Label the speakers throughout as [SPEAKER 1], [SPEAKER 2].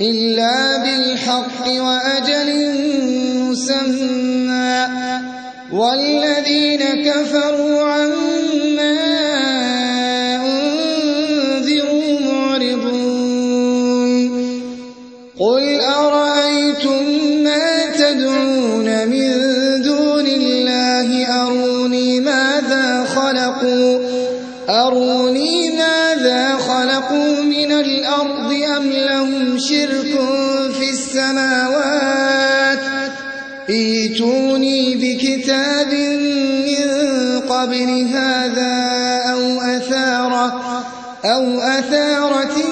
[SPEAKER 1] إلا بالحق وأجل مسمى والذين كفروا عما أنذروا معرضون قل أرأيتم ما تدعون من دون الله أروني ماذا خلقوا أروني الأرض أم لهم شرك في السماوات ايتوني بكتاب من قبل هذا أو أثارة أو أثارة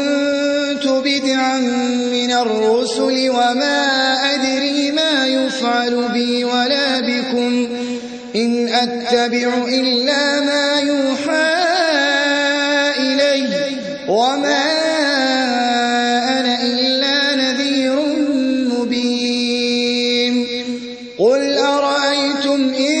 [SPEAKER 1] من الرسل وما أدري ما يفعل بي ولا بكم إن أتبع إلا ما يوحى إلي وما أنا إلا نذير مبين قل أرأيتم إن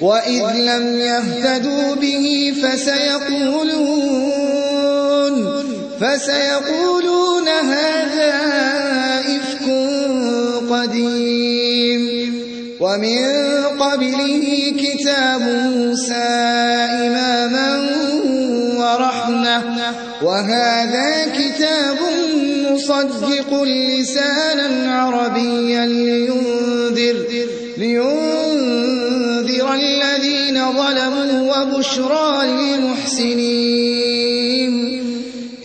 [SPEAKER 1] وإذ لم يهتدوا به فسيقولون فسيقولون هذا إفك قديم ومن قبله كتاب موسى إماما ورحمة وهذا كتاب مصدق لسانا عربيا ظلموا وبشرى للمحسنين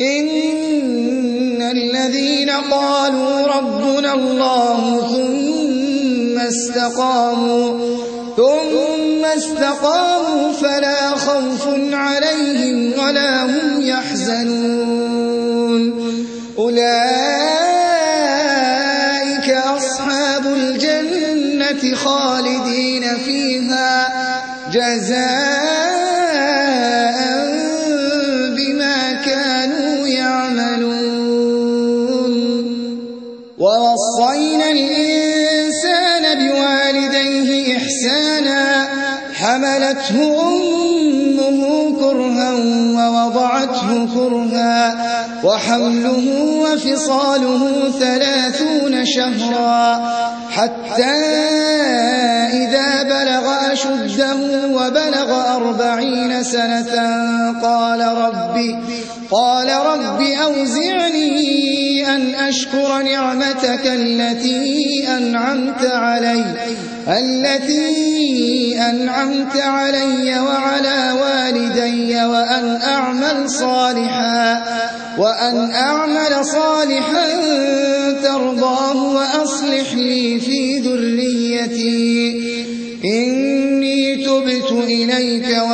[SPEAKER 1] إن الذين قالوا ربنا الله ثم استقاموا ثم استقاموا فلا خوف عليهم ولا هم يحزنون أولئك إنسانا حملته أمه كرها ووضعته كرها وحمله وفصاله ثلاثون شهرا حتى إذا بلغ أشده وبلغ أربعين سنة قال ربي قال رب أوزعني أن أشكر نعمتك التي أنعمت علي التي أنعمت علي وعلى والدي وأن أعمل صالحا وأن أعمل صالحا ترضاه وأصلح لي في ذريتي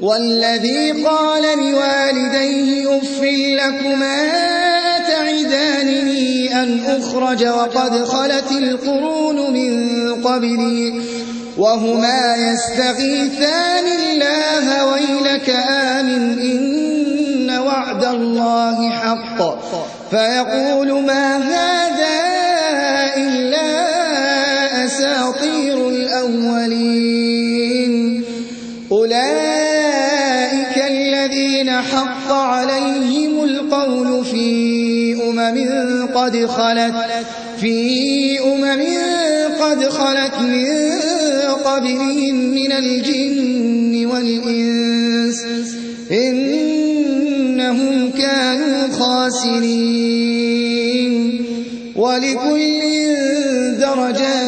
[SPEAKER 1] والذي قال لوالديه أف لكما أتعداني أن أخرج وقد خلت القرون من قبلي وهما يستغيثان الله ويلك آمن إن وعد الله حق فيقول ما هذا إلا أساطير الأولين حق عليهم القول في أمم قد خلت في أمم قد خلت من قبلهم من الجن والإنس إنهم كانوا خاسرين ولكل درجات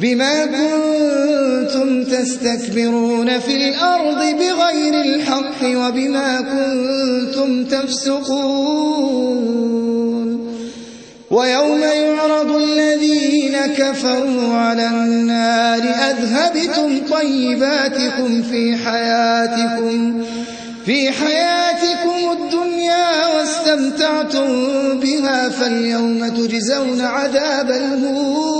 [SPEAKER 1] بما كنتم تستكبرون في الأرض بغير الحق وبما كنتم تفسقون ويوم يعرض الذين كفروا على النار أذهبتم طيباتكم في حياتكم في حياتكم الدنيا واستمتعتم بها فاليوم تجزون عذاب الهون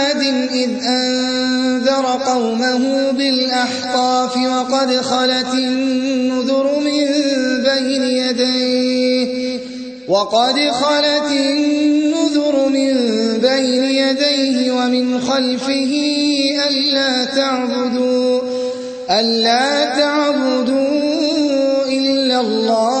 [SPEAKER 1] إذ أنذر قومه بالأحقاف وقد خلت النذر من بين يديه وقد خلت النذر من بين يديه ومن خلفه ألا تعبدوا ألا تعبدوا إلا الله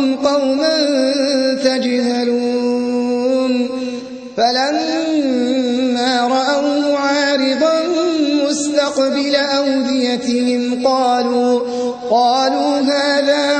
[SPEAKER 1] أنتم قوما تجهلون فلما رأوا عارضا مستقبل أوديتهم قالوا قالوا هذا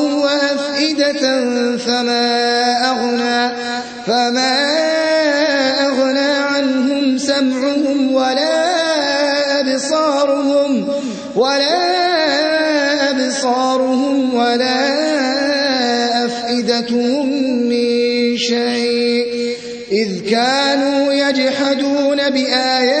[SPEAKER 1] فما أغنى فما أغنى عنهم سمعهم ولا أبصارهم ولا أبصارهم ولا أفئدتهم من شيء إذ كانوا يجحدون بآيات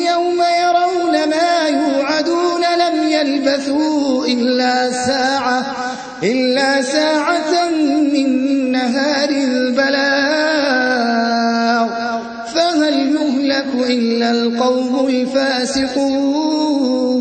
[SPEAKER 1] يلبثوا إلا ساعة إلا ساعة من نهار البلاء فهل يهلك إلا القوم الفاسقون